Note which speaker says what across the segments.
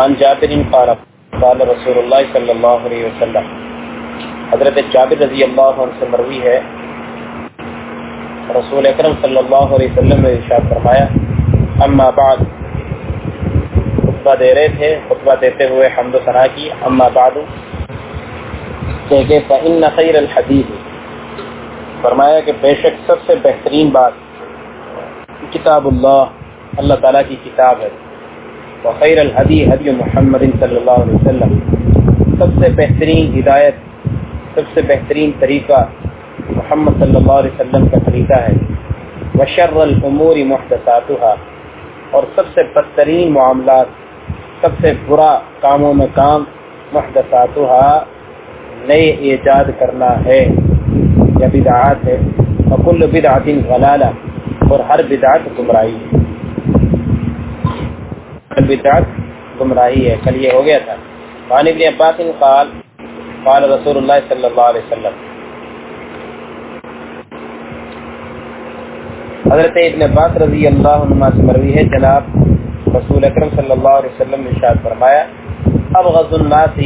Speaker 1: وعن جابر قال قال رسول الله صلى الله عليه وسلم۔ حضرت جابر رضی اللہ عنہ سے مروی ہے۔ رسول اکرم صلی اللہ علیہ وسلم نے ارشاد فرمایا، اما بعد۔ خطبہ دے رہے تھے، خطبہ دیتے ہوئے حمد و ثنا کی۔ اما بعد۔ کہ فإن خیر الحدیث فرمایا کہ بے شک سب سے بہترین بات کتاب اللہ اللہ تعالیٰ کی کتاب ہے۔ وخیر الحدی حدی محمد صلی اللہ علیہ وسلم. سب سے بہترین ہدایت، سب سے بہترین طریقہ محمد صلی اللہ علیہ وسلم کا طریقہ ہے. وشر الامور محدثاتها. اور سب سے بدترین معاملات، سب سے برا کاموں میں کام محدثاتها نئے ایجاد کرنا ہے. یا بدعات ہے. وکل بدعت غلالہ اور ہر بدعت گمراہی ہے. ہر گمراہی ہے۔ کل یہ ہو گیا تھا۔ وعن ابن عباس قال قال رسول اللہ صلی اللہ علیہ وسلم۔ حضرت ابن عباس رضی اللہ عنہ سے مروی ہے۔ جناب رسول اکرم صلی اللہ علیہ وسلم نے ارشاد فرمایا، ابغض الناس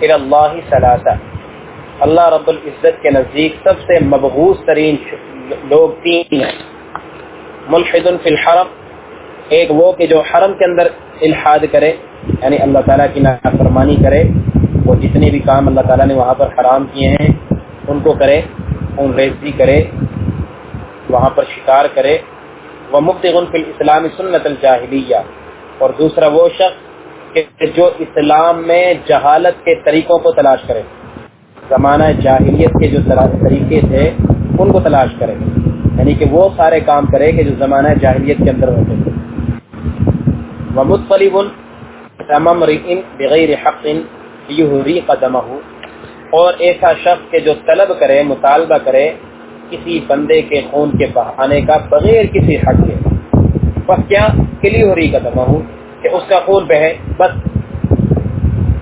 Speaker 1: الى اللہ ثلاثہ۔ اللہ رب العزت کے نزدیک سب سے مبغوث ترین لوگ تین ہیں۔ ملحد فی الحرم ایک وہ کہ جو حرم کے اندر الحاد کرے یعنی اللہ تعالیٰ کی نافرمانی کرے، وہ جتنے بھی کام اللہ تعالیٰ نے وہاں پر حرام کیے ہیں، ان کو کرے، ان ریزی کرے، وہاں پر شکار کرے۔ وہ مبتغن فی الاسلام سنت الجاہلیہ۔ اور دوسرا وہ شخص کہ جو اسلام میں جہالت کے طریقوں کو تلاش کرے۔ زمانہ جاہلیت کے جو طریقے تھے، ان کو تلاش کرے۔ یعنی کہ وہ سارے کام کرے کہ جو زمانہ جاہلیت کے اندر ہوتے۔ تھے وہ مطلب بغیر حق یہری قدمہ اور ایسا شخص کے جو طلب کرے، مطالبہ کرے کسی بندے کے خون کے بہانے کا بغیر کسی حق کے۔ بس کیا؟ کلی ہو رہی قدمہ ہوں کہ اس کا خون بہے، بس۔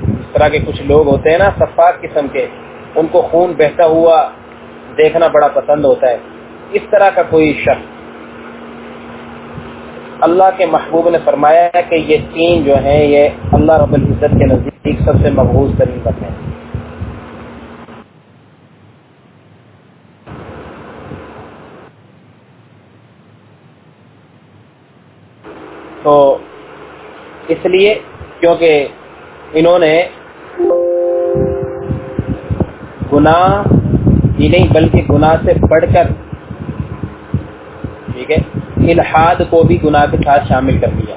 Speaker 1: اس طرح کے کچھ لوگ ہوتے ہیں نا صفاق قسم کے، ان کو خون بہتا ہوا دیکھنا بڑا پسند ہوتا ہے۔ اس طرح کا کوئی شخص اللہ کے محبوب نے فرمایا ہے کہ یہ تین جو ہیں، یہ اللہ رب العزت کے نزدیک سب سے مقبوض ترین بات ہیں۔ تو اس لیے کیونکہ انہوں نے گناہ ہی نہیں بلکہ گناہ سے بڑھ کر الحاد کو بھی گناہ کے ساتھ شامل کر دیا۔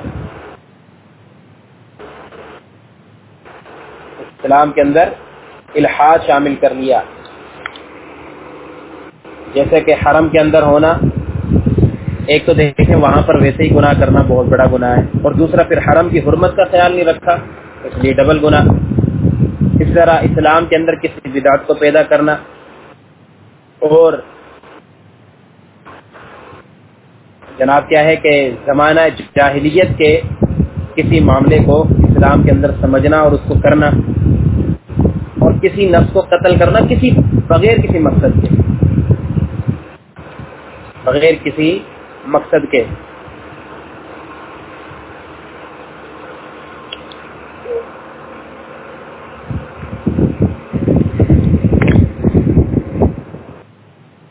Speaker 1: اسلام کے اندر الحاد شامل کر لیا۔ جیسے کہ حرم کے اندر ہونا، ایک تو دیکھیں وہاں پر ویسے ہی گناہ کرنا بہت بڑا گناہ ہے۔ اور دوسرا، پھر حرم کی حرمت کا خیال نہیں رکھا، اس لیے ڈبل گناہ۔ اس طرح اسلام کے اندر کسی بدعت کو پیدا کرنا اور جناب کیا ہے کہ زمانہ جاہلیت کے کسی معاملے کو اسلام کے اندر سمجھنا اور اس کو کرنا اور کسی نفس کو قتل کرنا کسی بغیر کسی مقصد کے بغیر کسی مقصد کے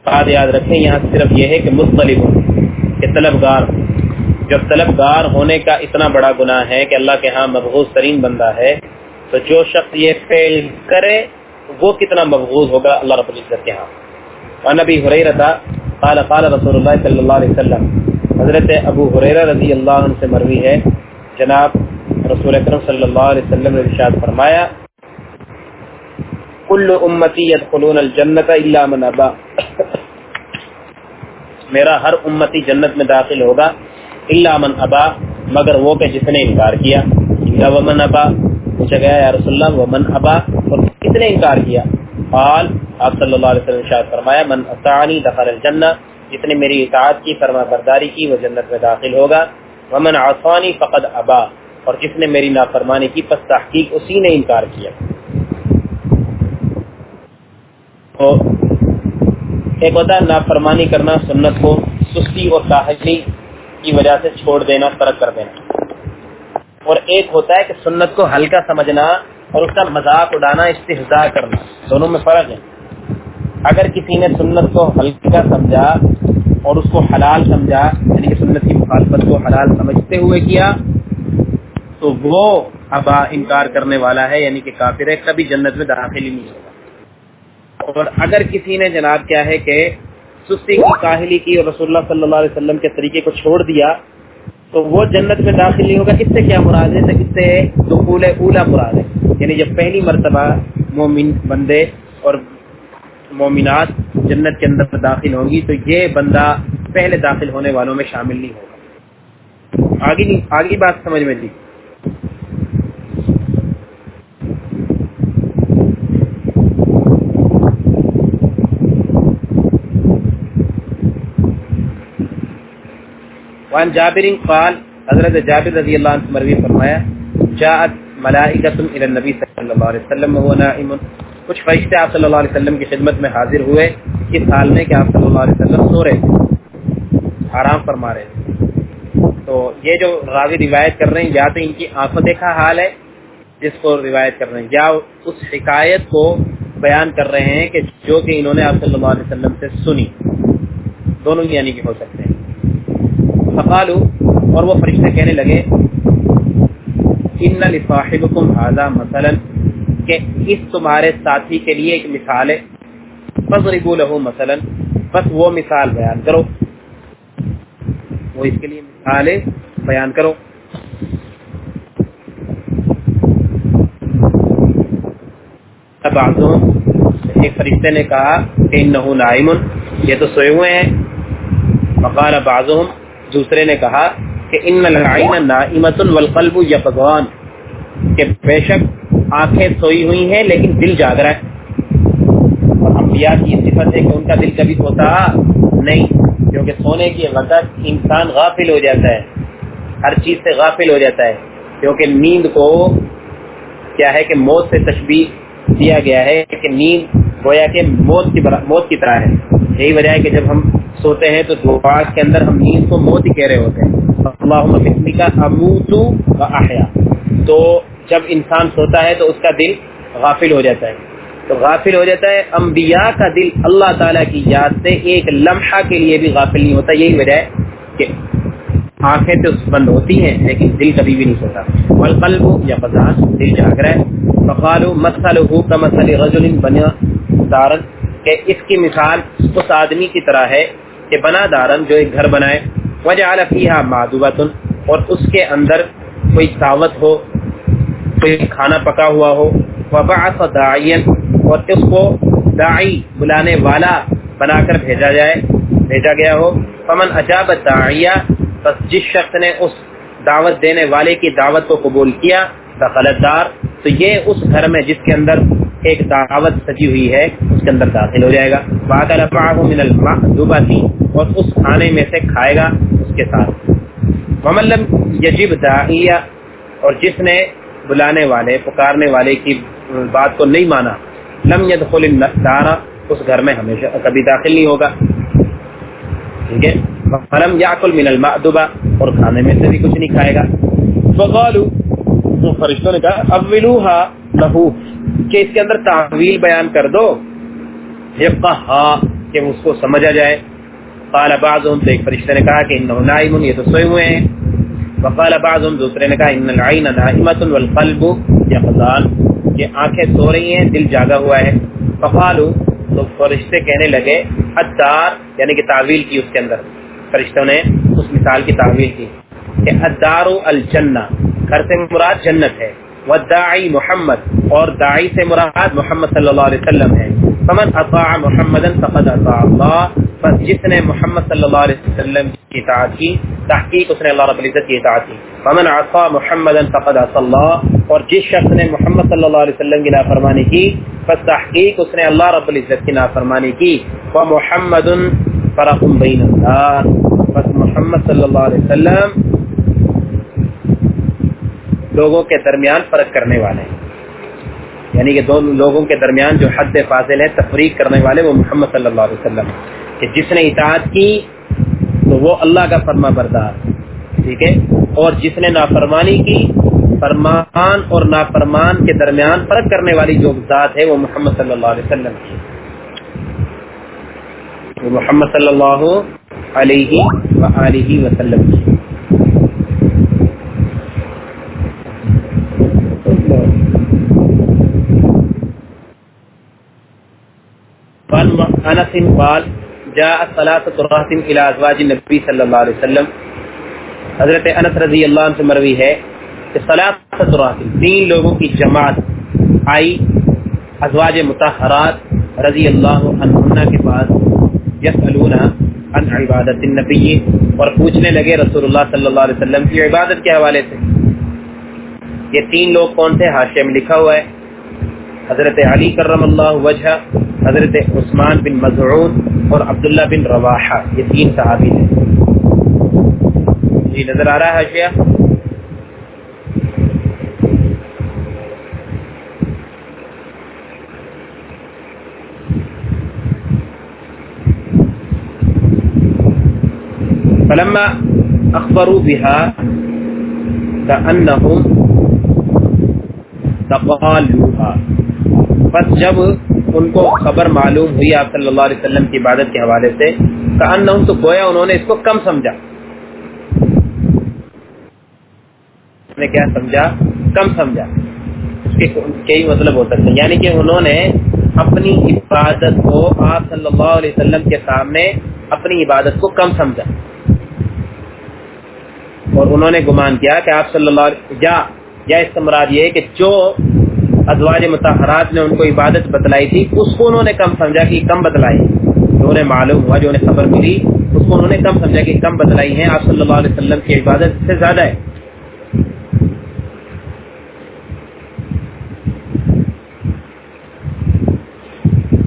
Speaker 1: بات یاد رکھیں، یہاں صرف یہ ہے کہ مختلف ہوں۔ کہ طلبگار جب طلبگار ہونے کا اتنا بڑا گناہ ہے کہ اللہ کے ہاں مبغوض ترین بندہ ہے، تو جو شخص یہ فیل کرے، وہ کتنا مبغوض ہوگا اللہ رب العزت کے ہاں۔ اور نبی حریرہ قال قال رسول اللہ صلی اللہ علیہ وسلم، حضرت ابو حریرہ رضی اللہ عنہ سے مروی ہے۔ جناب رسول اکرم صلی اللہ علیہ وسلم نے ارشاد فرمایا، کل امتی يدخلون الجنت الا من ابا۔ میرا ہر امتی جنت میں داخل ہوگا اللہ من ابا، مگر وہ کہ جس نے انکار کیا۔ ومن ابا، پوچھا گیا، یا رسول اللہ، ومن ابا، اور کس نے انکار کیا؟ قال، آپ صلی اللہ علیہ وسلم شاہد فرمایا، من اطاعنی دخل الجنہ، جس نے میری اطاعت کی، فرما برداری کی، وہ جنت میں داخل ہوگا۔ ومن عصانی فقد ابا، اور جس نے میری نافرمانی کی، پس تحقیق اسی نے انکار کیا۔ تو ایک ہوتا ہے نافرمانی کرنا، سنت کو سستی اور کاہلی کی وجہ سے چھوڑ دینا، ترک کر دینا۔ اور ایک ہوتا ہے کہ سنت کو ہلکا سمجھنا اور اس کا مذاق اڑانا، استحضاء کرنا، دونوں میں فرق ہے۔ اگر کسی نے سنت کو ہلکا سمجھا اور اس کو حلال سمجھا یعنی کہ سنت کی مخالفت کو حلال سمجھتے ہوئے کیا، تو وہ ابا انکار کرنے والا ہے یعنی کہ کافر ہے، کبھی جنت میں داخل ہی نہیں ہوگا۔ اور اگر کسی نے جناب کیا ہے کہ سستی کی کاہلی کی اور رسول اللہ صلی اللہ علیہ وسلم کے طریقے کو چھوڑ دیا، تو وہ جنت میں داخل نہیں ہوگا، اس سے کیا مراد ہے؟ اس سے دخول اولا مراد ہے۔ یعنی جب پہلی مرتبہ مومن بندے اور مومنات جنت کے اندر داخل ہوں گی، تو یہ بندہ پہلے داخل ہونے والوں میں شامل نہیں ہوگا۔ آگے آگے بات سمجھ میں تھی وان جابر قال، حضرت جابر رضی اللہ عنہ مروی فرمایا، جاءت ملائکۃ الى النبی صلی اللہ علیہ وسلم وهو نائم۔ کچھ فرشتے آپ صلی اللہ علیہ وسلم کی خدمت میں حاضر ہوئے، اس حال میں کہ آپ صلی اللہ علیہ وسلم سو رہے تھے آرام فرما رہے تھے۔ تو یہ جو راوی روایت کر رہے ہیں، یا تو ان کی آنکھوں دیکھا حال ہے، جس کو روایت کر رہے ہیں، یا اس حکایت کو بیان کر رہے ہیں کہ جو کہ انہوں نے آپ صلی اللہ علیہ وسلم سے سنی۔ دونوں یعنی کہ ہو سکتے ہیں۔ فقالو اور وہ فرشتے کہنے لگے ان لصاحبکم هذا مثلا، کہ اس تمہارے ساتھی کے لیے ایک مثال ہے۔ فضربوا له مثلا، بس وہ مثال بیان کرو۔ وہ اس کے لیے مثال ہے، بیان کرو۔ بعضهم ایک فرشتے نے کہا کہ انه نائم یہ تو سوئے ہوئے ہیں۔ فقال بعضهم دوسرے نے کہا کہ ان العین نائمت والقلب یقظان کہ بے شک آنکھیں سوئی ہوئی ہیں لیکن دل جاگ رہا ہے۔ اور انبیاء کی صفت ہے کہ ان کا دل کبھی سوتا نہیں، کیونکہ سونے کی وقت انسان غافل ہو جاتا ہے، ہر چیز سے غافل ہو جاتا ہے، کیونکہ نیند کو کیا ہے کہ موت سے تشبیح دیا گیا ہے کہ نیند گویا کہ موت کی موت کی طرح ہے۔ یہی وجہ ہے کہ جب ہم سوتے ہیں تو دعا کے اندر ہم نیند کو موت ہی کہہ رہے ہوتے ہیں۔ اللہم کا اموتو و احیا۔ تو جب انسان سوتا ہے تو اس کا دل غافل ہو جاتا ہے۔ تو غافل ہو جاتا ہے، انبیاء کا دل اللہ تعالیٰ کی یاد سے ایک لمحہ کے لیے بھی غافل نہیں ہوتا۔ یہی وجہ ہے کہ آنکھیں تو بند ہوتی ہیں، لیکن دل کبھی بھی نہیں سوتا۔ والقلب یا فضان دل جاگ رہا ہے۔ فقالو مسلہ کا مسل رجل بنا دارن، کہ اس کی مثال اس آدمی کی طرح ہے۔ کہ بنا دارن جو ایک گھر بنائے، وجعل فیہا معدوبتن، اور اس کے اندر کوئی دعوت ہو، کوئی کھانا پکا ہوا ہو، وبعث داعین، اور اس کو داعی بلانے والا بنا کر بھیجا جائے، بھیجا گیا ہو۔ فمن اجاب داعیہ پس جس شخص نے اس دعوت دینے والے کی دعوت کو قبول کیا دخلت دار تو یہ اس گھر میں جس کے اندر ایک دعوت سجی ہوئی ہے، اس کے اندر داخل ہو جائے گا۔ باقاعدہ من المحدوباتی اور اس کھانے میں سے کھائے گا اس کے ساتھ۔ مملم یجب داعیہ اور جس نے بلانے والے، پکارنے والے کی بات کو نہیں مانا، لم يدخل الدار اس گھر میں ہمیشہ کبھی داخل نہیں ہوگا۔ ٹھیک ہے؟ فلم یاکل من المعدوبہ اور کھانے میں سے بھی کچھ نہیں کھائے گا۔ فقالوا فرشتوں نے کہا اولوها له۔ کہ اس کے اندر تعویل بیان کر دو کہ اس کو سمجھا جائے۔ قال بعضهم، تو ایک فرشتے نے کہا کہ انه نائم، یہ تو سوئے ہوئے ہیں۔ وقال بعضهم، دوسرے نے کہا ان العين نائمه والقلب يقظان یہ آنکھیں سو رہی ہیں، دل جاگا ہوا ہے۔ فقالوا، تو فرشتے کہنے لگے الدار یعنی کہ تعویل کی اس کے اندر۔ فرشتوں نے اس مثال کی تعویل کی کہ الدار الجنہ، گھر سے مراد جنت ہے۔ والداعی محمد، اور داعی سے مراد محمد صلی اللہ علیہ وسلم ہے۔ فمن اطاع محمدا فقد اطاع اللہ۔ پس جس نے محمد صلی اللہ علیہ وسلم کی اطاعت کی، تحقیق اس نے اللہ رب العزت کی اطاعت کی۔ فمن عصا محمد فقد عصى الله اور جس شخص نے محمد صلی اللہ علیہ وسلم کی نافرمانی کی، پس تحقیق اس نے اللہ رب العزت کی نافرمانی کی۔ ومحمد فرق بین النار پس محمد صلی اللہ علیہ وسلم لوگوں کے درمیان فرق کرنے والے ہیں۔ یعنی کہ دونوں لوگوں کے درمیان جو حد فاضل ہے، تفریق کرنے والے وہ محمد صلی اللہ علیہ وسلم کہ جس نے اطاعت کی تو وہ اللہ کا فرما بردار۔ ٹھیک ہے؟ اور جس نے نافرمانی کی، فرمان اور نافرمان کے درمیان فرق کرنے والی جو ذات ہے، وہ محمد صلی اللہ علیہ وسلم کی۔ وہ محمد صلی اللہ علیہ وآلہ وسلم کی۔ انس قال جاء ثلاثه راس الى ازواج النبي صلى الله عليه وسلم. حضرت انس رضی اللہ عنہ سے مروی ہے کہ ثلاثه راس تین لوگوں کی جماعت آئی، ازواج مطہرات رضی اللہ عنہن کے پاس یسالون عن عبادت النبی اور پوچھنے لگے رسول اللہ صلی اللہ علیہ وسلم کی عبادت کے حوالے سے۔ یہ تین لوگ کون تھے؟ حاشیہ میں لکھا ہوا ہے۔ حضرت علی کرم اللہ وجہ حضرت عثمان بن مزعون اور عبداللہ بن رواحہ، یہ تین صحابی ہیں جی نظر آ رہا ہے حاشیہ فلما اخبروا بها كانهم تقالوها۔ پس جب ان کو خبر معلوم ہوئی آپ صلی اللہ علیہ وسلم کی عبادت کے حوالے سے کہ تو گویا انہوں نے اس کو کم سمجھا۔ نے کیا سمجھا؟ کم سمجھا۔ اس کے کئی مطلب ہو سکتے ہیں۔ یعنی کہ انہوں نے اپنی عبادت کو آپ صلی اللہ علیہ وسلم کے سامنے اپنی عبادت کو کم سمجھا۔ اور انہوں نے گمان کیا کہ آپ صلی اللہ علیہ یا یا اس کا مراد یہ کہ جو ازواج متحرات نے ان کو عبادت بتلائی تھی، اس کو انہوں نے کم سمجھا کہ کم بتلائی۔ جو انہیں معلوم ہوا، جو انہیں خبر ملی، اس کو انہوں نے کم سمجھا کہ کم بتلائی ہیں۔ آپ صلی اللہ علیہ وسلم کی عبادت سے زیادہ ہے۔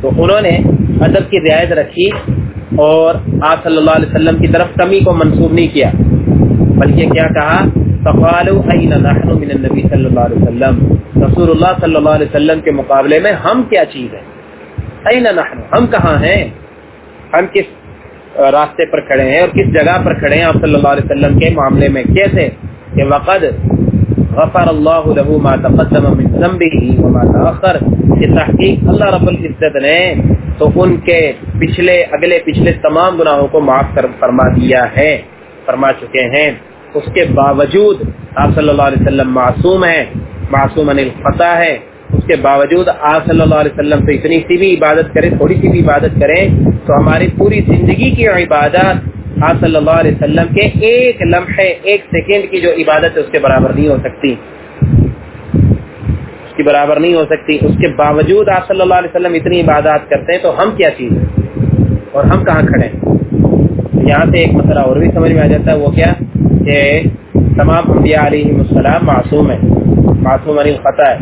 Speaker 1: تو انہوں نے ادب کی رعایت رکھی اور آپ صلی اللہ علیہ وسلم کی طرف کمی کو منسوخ نہیں کیا۔ بلکہ کیا کہا؟ فقالوا اين نحن من النبي صلی اللہ علیہ وسلم؟ رسول اللہ صلی اللہ علیہ وسلم کے مقابلے میں ہم کیا چیز ہیں؟ اين نحن؟ ہم کہاں ہیں؟ ہم کس راستے پر کھڑے ہیں اور کس جگہ پر کھڑے ہیں آپ صلی اللہ علیہ وسلم کے معاملے میں؟ کیسے؟ کہ وقد غفر اللہ له ما تقدم من ذنبه وما تاخر کہ تحقیق اللہ رب العزت نے تو ان کے پچھلے، اگلے پچھلے تمام گناہوں کو معاف کر فرما دیا ہے، فرما چکے ہیں۔ اس کے باوجود آپ صلی اللہ علیہ وسلم معصوم ہیں، معصوم الخطا ہے اس کے باوجود آپ صلی اللہ علیہ وسلم سے اتنی سی بھی عبادت کریں، تھوڑی سی بھی عبادت کریں، تو ہماری پوری زندگی کی عبادت آپ صلی اللہ علیہ وسلم کے ایک لمحے، ایک سیکنڈ کی جو عبادت ہے، اس کے برابر نہیں ہو سکتی۔ اس کی برابر نہیں ہو سکتی۔ اس کے باوجود آپ صلی اللہ علیہ وسلم اتنی عبادات کرتے ہیں، تو ہم کیا چیز ہیں؟ اور ہم کہاں کھڑے ہیں؟ یہاں سے ایک مسئلہ اور بھی سمجھ میں آ جاتا ہے، وہ کیا؟ کہ تمام انبیاء علیہ السلام معصوم ہیں۔ معصوم علی خطا ہے۔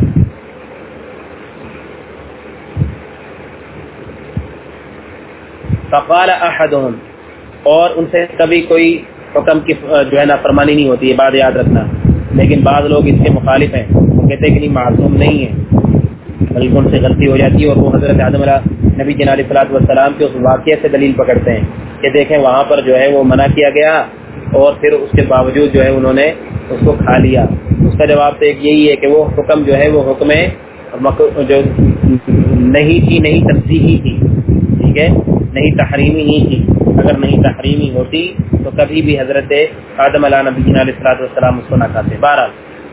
Speaker 1: فقال احدهم، اور ان سے کبھی کوئی حکم کی، جو ہے نا فرمانی نہیں ہوتی ہے بات یاد رکھنا۔ لیکن بعض لوگ اس کے مخالف ہیں۔ وہ کہتے ہیں کہ نہیں، معصوم نہیں ہے۔ بلکہ ان سے غلطی ہو جاتی ہے اور وہ حضرت آدم علیہ، نبی جناب صلاحت والسلام کے اس واقعے سے دلیل پکڑتے ہیں کہ دیکھیں وہاں پر جو ہے وہ منع کیا گیا۔ اور پھر اس کے باوجود جو ہے انہوں نے اس کو کھا لیا۔ اس کا جواب تو ایک یہی ہے کہ وہ حکم جو ہے، وہ حکم جو نہیں تھی، نہیں تفصیحی تھی، ٹھیک ہے؟ نہیں تحریمی ہی تھی۔ اگر نہیں تحریمی ہوتی تو کبھی بھی حضرت آدم علیہ نبی علیہ السلاۃ والسلام اس کو نہ کھاتے۔ بارہ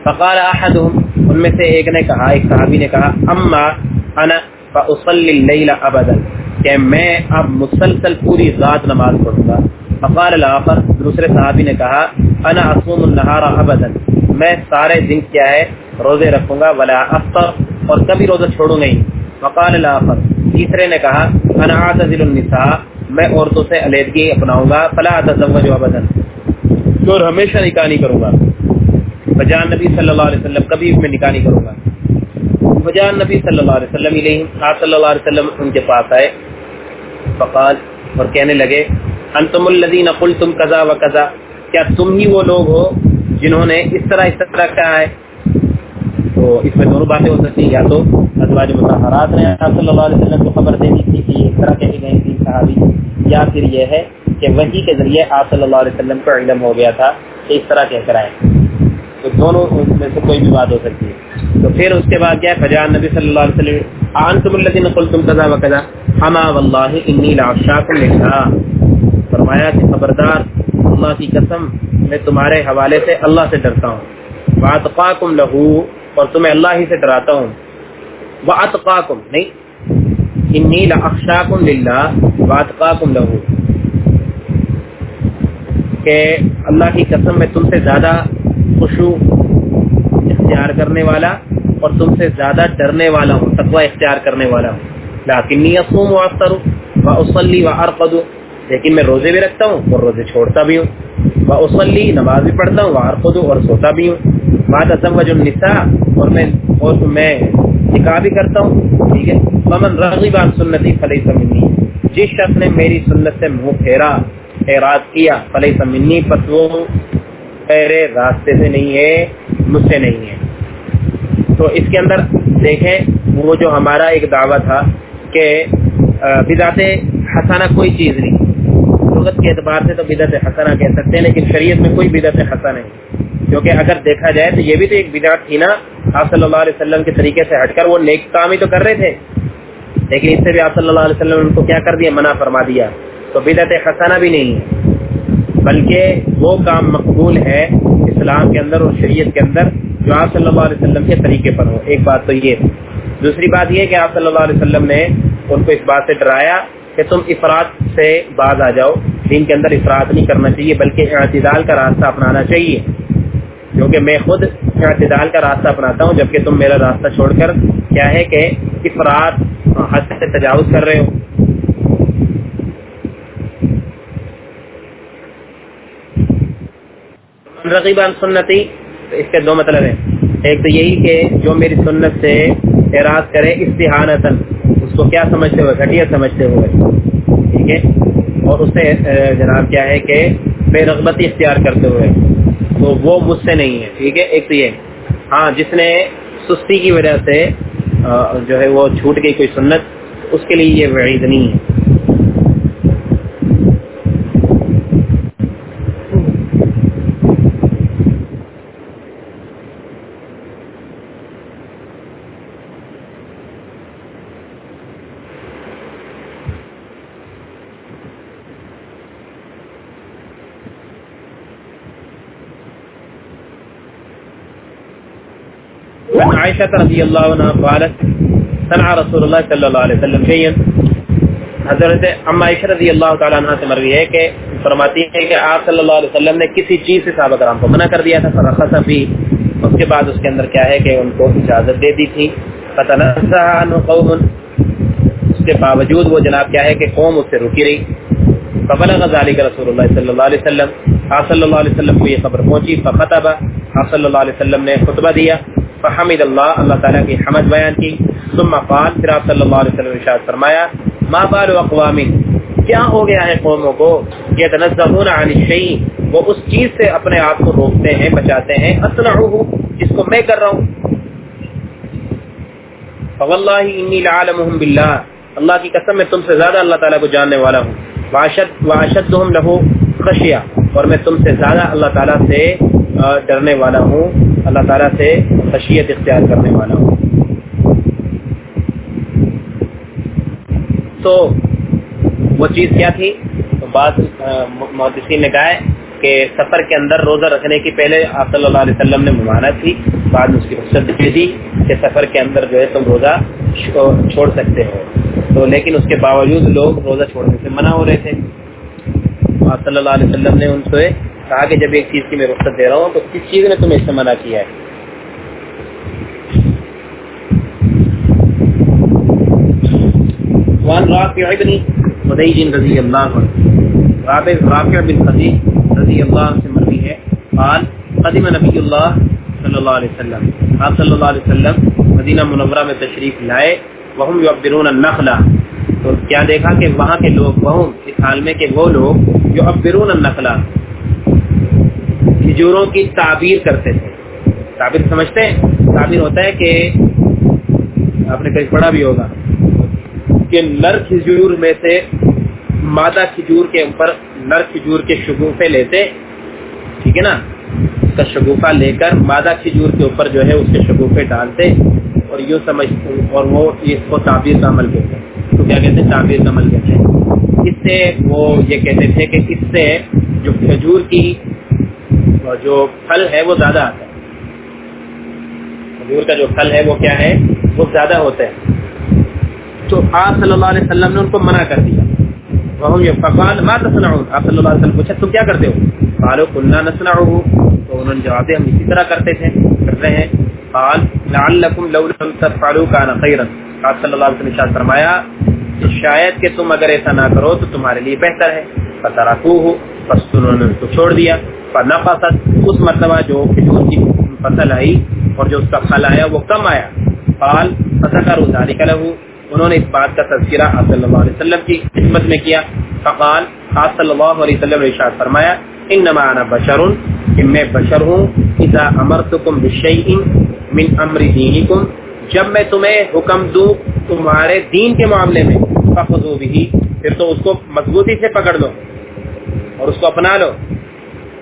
Speaker 1: فقال احدهم ان میں سے ایک نے کہا، ایک صحابی نے کہا، اما انا فاصلي الليل ابدا، کہ میں اب مسلسل پوری رات نماز پڑھوں گا۔ فقال الاخر دوسرے صحابی نے کہا، انا اصوم النهار ابدا، میں سارے دن کیا ہے، روزے رکھوں گا، ولا افطر، اور کبھی روزہ چھوڑوں گا ہی فقال الاخر تیسرے نے کہا، انا اعتزل النساء، میں عورتوں سے علیحدگی اپناؤں گا، فلا اتزوج ابدا. اور ہمیشہ نکاح نہیں کروں گا۔ بجان نبی صلی اللہ علیہ وسلم کبھی میں نکاح نہیں کروں گا۔ بجان نبی صلی اللہ علیہ وسلم علیہ، آپ صلی اللہ علیہ وسلم ان کے پاس آئے، فقال، اور کہنے لگے انتم الذین قلتم کذا و کذا، کیا تم ہی وہ لوگ ہو جنہوں نے اس طرح اس طرح کہا ہے؟ تو اس میں دونوں باتیں ہو سکتی ہیں، یا تو ازواج مطہرات نے آپ صلی اللہ علیہ وسلم کو خبر دینی تھی کہ اس طرح کہی گئی تھی صحابی، یا پھر یہ ہے کہ وہی کے ذریعے آپ صلی اللہ علیہ وسلم کو علم ہو گیا تھا کہ اس طرح کہہ کر آئے تو دونوں اس میں سے کوئی بھی بات ہو سکتی ہے۔ تو پھر اس کے بعد کیا ہے؟ فجان نبی صلی اللہ علیہ وسلم آن تم الذین قلتم کذا و کذا؟ ہما واللہ، انی لعشاکم لکھا فرمایا کہ خبردار، اللہ کی قسم، میں تمہارے حوالے سے اللہ سے ڈرتا ہوں۔ واتقاکم لہو اور تمہیں اللہ ہی سے ڈراتا ہوں۔ واتقاکم نہیں انی لعشاکم للہ واتقاکم لہو کہ اللہ کی قسم، میں تم سے زیادہ خوشو اختیار کرنے والا، اور تم سے زیادہ ڈرنے والا ہوں، تقوی اختیار کرنے والا ہوں۔ لیکنی اصوم و افطر و اصلی و ارقد لیکن میں روزے بھی رکھتا ہوں اور روزے چھوڑتا بھی ہوں۔ و اصلی نماز بھی پڑھتا ہوں و ارقد اور سوتا بھی ہوں۔ بات ازموج النساء، اور میں اور میں نکاح بھی کرتا ہوں، ٹھیک ہے؟ ومن رغب عن سنتی فلیس منی جس شخص نے میری سنت سے منہ پھیرا، اعراض کیا فلیس منی پس وہ میرے راستے سے نہیں ہے، مجھ سے نہیں ہے۔ تو اس کے اندر دیکھیں، وہ جو ہمارا ایک دعویٰ تھا کہ بدعت حسانہ کوئی چیز نہیں۔ لغت کے اعتبار سے تو بدعت حسانہ کہہ سکتے ہیں، لیکن شریعت میں کوئی بدعت حسانہ نہیں۔ کیونکہ اگر دیکھا جائے تو یہ بھی تو ایک بدعت تھی نا، آپ صلی اللہ علیہ وسلم کے طریقے سے ہٹ کر وہ نیک کام ہی تو کر رہے تھے۔ لیکن اس سے بھی آپ صلی اللہ علیہ وسلم نے ان کو کیا کر دیا؟ منع فرما دیا۔ تو بدعت حسانہ بھی نہیں ہے۔ بلکہ وہ کام مقبول ہے اسلام کے اندر اور شریعت کے اندر جو آپ صلی اللہ علیہ وسلم کے طریقے پر ہو۔ ایک بات تو یہ۔ دوسری بات یہ کہ آپ صلی اللہ علیہ وسلم نے ان کو اس بات سے ڈرایا کہ تم افراد سے باز آ جاؤ۔ دین کے اندر افراد نہیں کرنا چاہیے، بلکہ اعتدال کا راستہ اپنانا چاہیے۔ کیونکہ میں خود اعتدال کا راستہ اپناتا ہوں، جبکہ تم میرا راستہ چھوڑ کر کیا ہے کہ افراد حد سے تجاوز کر رہے ہو۔ رقیبان سنتی، اس کے دو مطلب ہیں۔ ایک تو یہی کہ جو میری سنت سے اعراض کریں استحانتن اس کو کیا سمجھتے ہوئے؟ گھٹیا سمجھتے ہوئے۔ ٹھیک ہے؟ اور اسے جناب کیا ہے کہ بے رغبتی اختیار کرتے ہوئے۔ تو وہ مجھ سے نہیں ہے۔ ٹھیک ہے؟ ایک تو یہ۔ ہاں جس نے سستی کی وجہ سے جو ہے وہ چھوٹ گئی کوئی سنت، اس کے لیے یہ وعید نہیں ہے۔ عائشہ رضی اللہ عنہ قالت سنع رسول اللہ صلی اللہ علیہ وسلم شیئن حضرت ام عائشہ رضی اللہ تعالی عنہ سے مروی ہے کہ فرماتی ہے کہ آپ صلی اللہ علیہ وسلم نے کسی چیز سے صحابہ کرام کو منع کر دیا تھا، فرخص فی۔ اس کے بعد اس کے اندر کیا ہے کہ ان کو اجازت دے دی تھی۔ فتنزہ عنہ قوم۔ اس کے باوجود وہ جناب کیا ہے کہ قوم اس سے رکی رہی۔ فبلغ ذالک رسول اللہ صلی اللہ علیہ وسلم۔ آپ صلی اللہ علیہ وسلم کو یہ خبر پہنچی۔ فخطبہ آپ صلی اللہ علیہ وسلم نے خطبہ دیا۔ فحمد اللہ اللہ تعالیٰ کی حمد بیان کی۔ ثم قال، پھر آپ صلی اللہ علیہ وسلم ارشاد فرمایا، ما بال اقوام؟ کیا ہو گیا ہے قوموں کو؟ یہ تنزہون عن الشیء، وہ اس چیز سے اپنے آپ کو روکتے ہیں، بچاتے ہیں۔ اصنعه جس کو میں کر رہا ہوں۔ فواللہ انی لعالمهم باللہ۔ اللہ کی قسم، میں تم سے زیادہ اللہ تعالیٰ کو جاننے والا ہوں۔ واشد، واشدهم له خشیہ، اور میں تم سے زیادہ اللہ تعالیٰ سے ڈرنے والا ہوں۔ اللہ تعالیٰ سے خشیت اختیار کرنے والا ہوں۔ تو وہ چیز کیا تھی؟ تو بعض محدثین نے کہا ہے کہ سفر کے اندر روزہ رکھنے کی پہلے آپ صلی اللہ علیہ وسلم نے ممانت تھی بعد میں اس کی رخصت دے دی کہ سفر کے اندر جو ہے تم روزہ چھوڑ سکتے ہو۔ تو لیکن اس کے باوجود لوگ روزہ چھوڑنے سے منع ہو رہے تھے۔ آپ صلی اللہ علیہ وسلم نے ان سے کہا کہ جب ایک چیز کی میں رخصت دے رہا ہوں تو کس چیز نے تمہیں اس سے منع کیا ہے؟ وان رافع ابن خدیج رضی اللہ عنہ رافع بن خدیج رضی اللہ عنہ سے مرضی ہے۔ قال، قدم نبی اللہ صلی اللہ علیہ وسلم۔ آپ صلی اللہ علیہ وسلم مدینہ منورہ میں تشریف لائے، وہم یعبرون النخلہ۔ تو کیا دیکھا کہ وہاں کے لوگ، وہم، اس حال میں کہ وہ لوگ جو ابرون النخلہ۔ کھجوروں کی تعبیر کرتے تھے۔ تعبیر سمجھتے ہیں؟ تعبیر ہوتا ہے کہ آپ نے کہیں پڑھا بھی ہوگا کہ نر کھجور میں سے مادہ کھجور کے اوپر نر کھجور کے شگوفے لیتے، ٹھیک ہے نا؟ اس کا شگوفہ لے کر مادہ کھجور کے اوپر جو ہے اس کے شگوفے ڈالتے اور یوں سمجھ، اور وہ اس کو تعبیر کا عمل کہتے ہیں۔ تو کیا کہتے ہیں؟ تعبیر کا عمل کہتے ہیں۔ اس سے وہ یہ کہتے تھے کہ اس سے جو کھجور کی اور جو پھل ہے وہ زیادہ آتا ہے۔ کھجور کا جو پھل ہے وہ کیا ہے؟ وہ زیادہ ہوتا ہے۔ تو آپ صلی اللہ علیہ وسلم نے ان کو منع کر دیا۔ وہم یفقال ما تصنعون؟ آپ صلی اللہ علیہ وسلم پوچھا، تم کیا کرتے ہو؟ قالوا كنا نصنعه۔ تو انہوں نے جواب دیا، ہم اسی طرح کرتے تھے کرتے ہیں۔ قال، لعلكم لو لم تفعلوا كان خيرا۔ آپ صلی اللہ علیہ وسلم نے ارشاد فرمایا کہ شاید کہ تم اگر ایسا نہ کرو تو تمہارے لیے بہتر ہے۔ فترکوه پس انہوں نے اس کو چھوڑ دیا۔ فنقصت اس مرتبہ جو کھجور کی فصل آئی اور جو اس کا پھل آیا وہ کم آیا۔ پال قال فذكروا ذلك له۔ انہوں نے اس بات کا تذکرہ آپ صلی اللہ علیہ وسلم کی خدمت میں کیا۔ فقال، آپ صلی اللہ علیہ وسلم نے ارشاد فرمایا، انما انا بشر کہ میں بشر ہوں۔ اذا امرتکم بشیء من امر دینکم، جب میں تمہیں حکم دوں تمہارے دین کے معاملے میں فخذو بھی پھر تو اس کو مضبوطی سے پکڑ لو۔ اور اس کو اپنا لو۔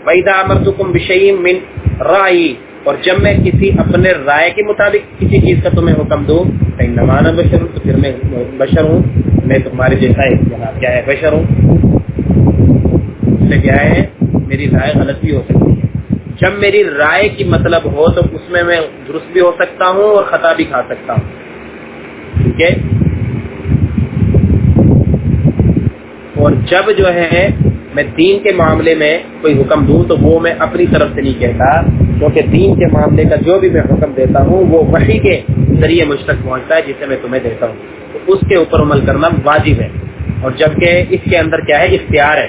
Speaker 1: وَإِذَا أَمَرْتُكُمْ بِشَيْءٍ مِّن رَأْيِ، اور جب میں کسی اپنے رائے کے مطابق کسی چیز کا تمہیں حکم دوں کہیں نمانا بشر ہوں تو پھر میں بشر ہوں۔ میں تمہارے جیسا ہے جناب کیا ہے؟ بشر ہوں۔ اس سے کیا ہے؟ میری رائے غلط بھی ہو سکتی ہے۔ جب میری رائے کی مطلب ہو، تو اس میں میں درست بھی ہو سکتا ہوں اور خطا بھی کھا سکتا ہوں۔ ٹھیک ہے؟ اور جب جو ہے میں دین کے معاملے میں کوئی حکم دوں تو وہ میں اپنی طرف سے نہیں کہتا، کیونکہ دین کے معاملے کا جو بھی میں حکم دیتا ہوں، وہ وہی کے ذریعے مجھ تک پہنچتا ہے، جسے میں تمہیں دیتا ہوں۔ تو اس کے اوپر عمل کرنا واجب ہے۔ اور جبکہ اس کے اندر کیا ہے؟ اختیار ہے۔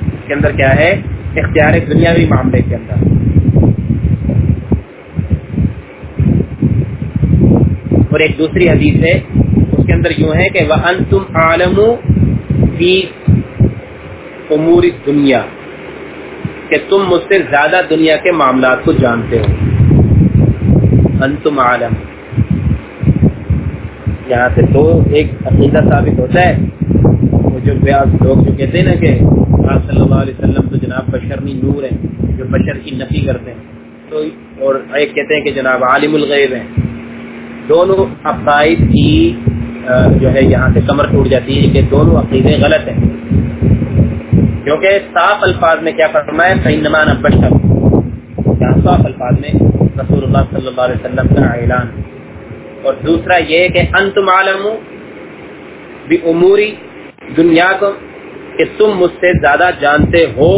Speaker 1: اس کے اندر کیا ہے؟ اختیار ہے دنیاوی معاملے کے اندر۔ اور ایک دوسری حدیث ہے، اس کے اندر یوں ہے کہ وہ ان تم عالم امور دنیا کہ تم مجھ سے زیادہ دنیا کے معاملات کو جانتے ہو۔ انتم عالم۔ یہاں سے تو ایک عقیدہ ثابت ہوتا ہے۔ وہ جو بیاض لوگ جو کہتے ہیں نا کہ آپ صلی اللہ علیہ وسلم تو جناب بشرنی نور ہیں، جو بشر کی نفی کرتے ہیں۔ تو اور ایک کہتے ہیں کہ جناب عالم الغیب ہیں۔ دونوں عقائد کی جو ہے یہاں سے کمر ٹوٹ جاتی ہے کہ دونوں عقیدے غلط ہیں۔ کیونکہ صاف الفاظ میں کیا فرمایا فینمان بشر یہاں صاف الفاظ میں؟ رسول اللہ صلی اللہ علیہ وسلم کا اعلان. اور دوسرا یہ کہ انتم عالم بھی اموری دنیا کو کہ تم مجھ سے زیادہ جانتے ہو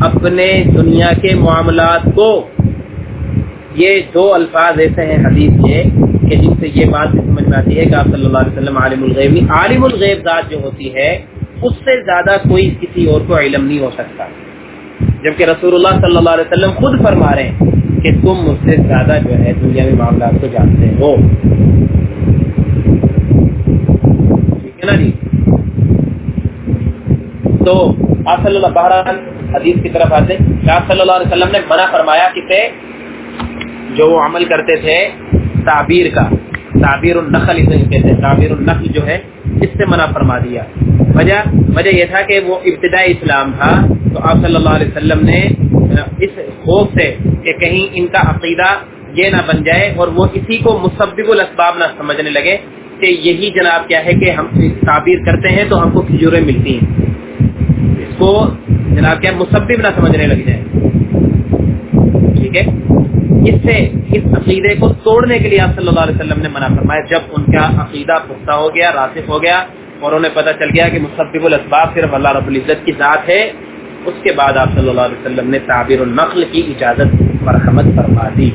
Speaker 1: اپنے دنیا کے معاملات کو۔ یہ دو الفاظ ایسے ہیں حدیث کے، کہ جن سے یہ بات سمجھ میں آتی ہے کہ آپ صلی اللہ علیہ وسلم عالم الغیب عالم الغیب ذات جو ہوتی ہے اس سے زیادہ کوئی کسی اور کو علم نہیں ہو سکتا۔ جبکہ رسول اللہ صلی اللہ علیہ وسلم خود فرما رہے ہیں کہ تم مجھ سے زیادہ جو ہے دنیا میں معاملات کو جانتے ہو۔ ٹھیک ہے نا جی؟ تو آپ صلی اللہ بہرحال حدیث کی طرف آتے آپ صلی اللہ علیہ وسلم نے منع فرمایا کسے جو وہ عمل کرتے تھے تعبیر کا تعبیر النخل اسے کہتے ہیں۔ تعبیر النخل جو ہے، اس سے منع فرما دیا۔ وجہ وجہ یہ تھا کہ وہ ابتدائی اسلام تھا۔ تو آپ صلی اللہ علیہ وسلم نے، اس خوف سے کہ کہیں ان کا عقیدہ یہ نہ بن جائے اور وہ اسی کو مسبب الاسباب نہ سمجھنے لگے کہ یہی جناب کیا ہے کہ ہم تعبیر کرتے ہیں تو ہم کو کھجوریں ملتی ہیں۔ اس کو جناب کیا مسبب نہ سمجھنے لگ جائے۔ ٹھیک ہے؟ اس سے، اس عقیدے کو توڑنے کے لیے آپ صلی اللہ علیہ وسلم نے منع فرمایا۔ جب ان کا عقیدہ پختہ ہو گیا راسف ہو گیا اور انہیں پتہ چل گیا کہ مسبب الاسباب صرف اللہ رب العزت کی ذات ہے، اس کے بعد آپ صلی اللہ علیہ وسلم نے تعبیر النقل کی اجازت مرحمت فرما دی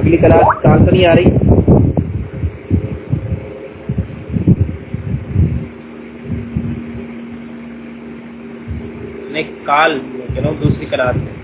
Speaker 1: اگلی کلاس کال تو نہیں آ رہی۔ کال چلو دوسری کلاس میں